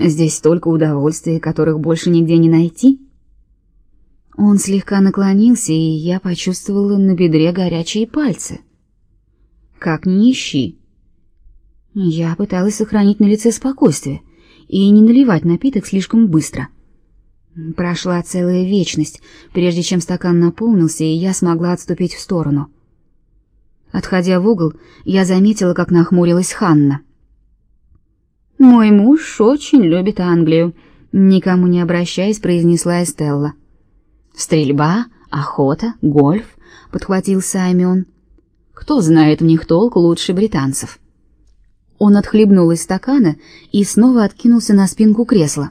Здесь столько удовольствий, которых больше нигде не найти. Он слегка наклонился, и я почувствовала на бедре горячие пальцы. Как ни ищи. Я пыталась сохранить на лице спокойствие и не наливать напиток слишком быстро. Прошла целая вечность, прежде чем стакан наполнился, и я смогла отступить в сторону. Отходя в угол, я заметила, как нахмурилась Ханна. Мой муж очень любит Англию, никому не обращаясь, произнесла Эстелла. Стрельба, охота, гольф, подхватил Саймон. Кто знает в них толк лучше британцев? Он отхлебнул из стакана и снова откинулся на спинку кресла.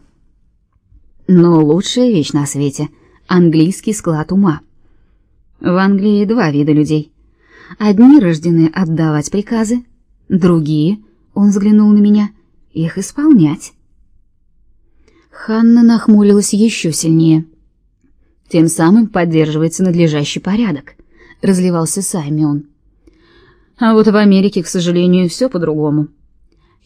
Но лучшая вещь на свете английский склад ума. В Англии два вида людей. Одни рождены отдавать приказы, другие, он взглянул на меня, их исполнять. Ханна нахмурилась еще сильнее. Тем самым поддерживается надлежащий порядок, разливался Саймон. А вот в Америке, к сожалению, все по-другому.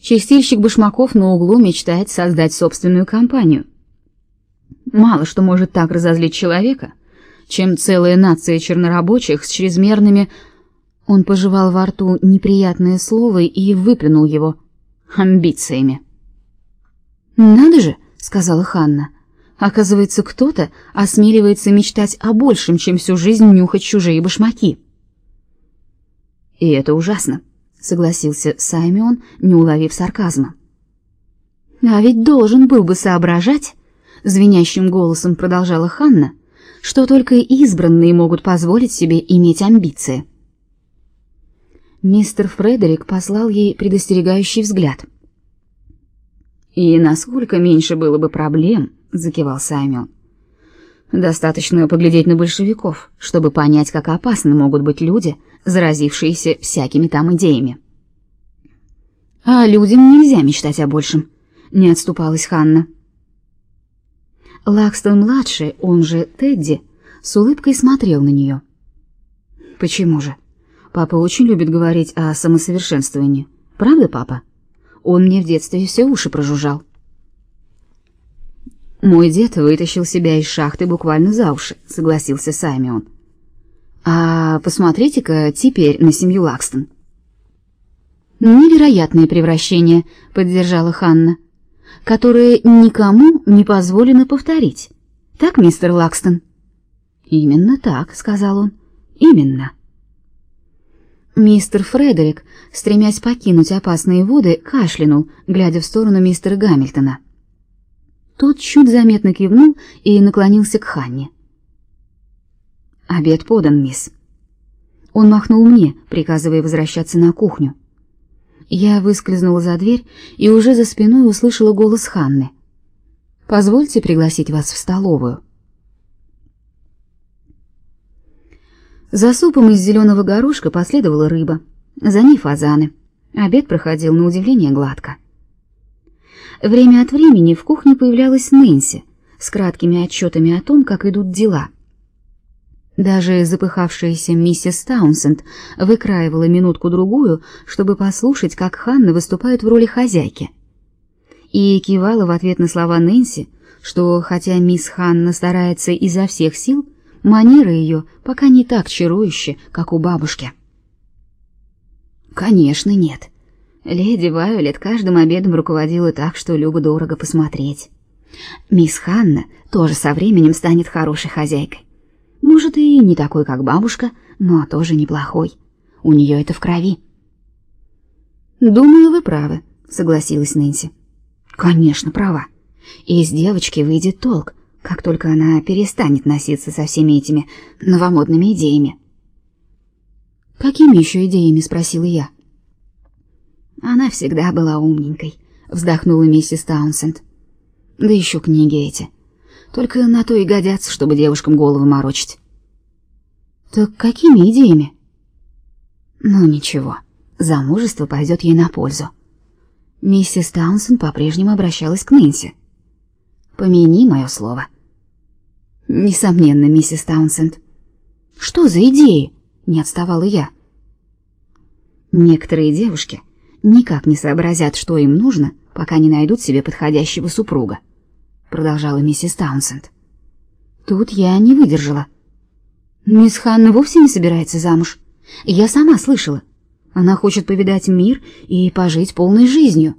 Чистильщик башмаков на углу мечтает создать собственную компанию. Мало что может так разозлить человека, чем целая нация чернорабочих с чрезмерными Он пожевал во рту неприятное слово и выплюнул его амбициями. «Надо же», — сказала Ханна. «Оказывается, кто-то осмеливается мечтать о большем, чем всю жизнь нюхать чужие башмаки». «И это ужасно», — согласился Саймон, не уловив сарказма. «А ведь должен был бы соображать», — звенящим голосом продолжала Ханна, «что только избранные могут позволить себе иметь амбиции». Мистер Фредерик послал ей предостерегающий взгляд. «И насколько меньше было бы проблем», — закивал Саймон. «Достаточно поглядеть на большевиков, чтобы понять, как опасны могут быть люди, заразившиеся всякими там идеями». «А людям нельзя мечтать о большем», — не отступалась Ханна. Лакстон-младший, он же Тедди, с улыбкой смотрел на нее. «Почему же?» Папа очень любит говорить о самосовершенствовании. Правда, папа? Он мне в детстве все уши прожужжал. Мой дед вытащил себя из шахты буквально за уши, согласился Саймон. А посмотрите-ка теперь на семью Лакстон. Невероятное превращение, поддержала Ханна, которое никому не позволено повторить. Так, мистер Лакстон? Именно так, сказал он. Именно. Мистер Фредерик, стремясь покинуть опасные воды, кашлянул, глядя в сторону мистера Гамильтона. Тот чуть заметно кивнул и наклонился к Ханне. «Обед подан, мисс». Он махнул мне, приказывая возвращаться на кухню. Я выскользнула за дверь и уже за спиной услышала голос Ханны. «Позвольте пригласить вас в столовую». За супом из зеленого горошка последовала рыба, за ней фазаны. Обед проходил на удивление гладко. Время от времени в кухне появлялась Нэнси с краткими отчетами о том, как идут дела. Даже запыхавшаяся миссис Таунсенд выкраивала минутку-другую, чтобы послушать, как Ханна выступает в роли хозяйки. И кивала в ответ на слова Нэнси, что хотя мисс Ханна старается изо всех сил, Манеры ее пока не так чарующие, как у бабушки. Конечно, нет. Леди Вайолет каждым обедом руководила так, что любо дорого посмотреть. Мисс Ханна тоже со временем станет хорошей хозяйкой. Может, и не такой, как бабушка, но тоже неплохой. У нее это в крови. Думаю, вы правы, согласилась Нэнси. Конечно, права. Из девочки выйдет толк, как только она перестанет носиться со всеми этими новомодными идеями. Какими еще идеями, спросила я. Она всегда была умненькой, вздохнула миссис Таунсенд. Да еще книги эти. Только на то и годятся, чтобы девушкам головы морочить. Так какими идеями? Ну ничего, замужество пойдет ей на пользу. Миссис Таунсенд по-прежнему обращалась к Нэнси. Помяни мое слово. Несомненно, миссис Таунсенд. Что за идеи? Не отставала я. Некоторые девушки никак не сообразят, что им нужно, пока не найдут себе подходящего супруга, продолжала миссис Таунсенд. Тут я не выдержала. Мисс Ханна вовсе не собирается замуж. Я сама слышала. Она хочет повидать мир и пожить полной жизнью.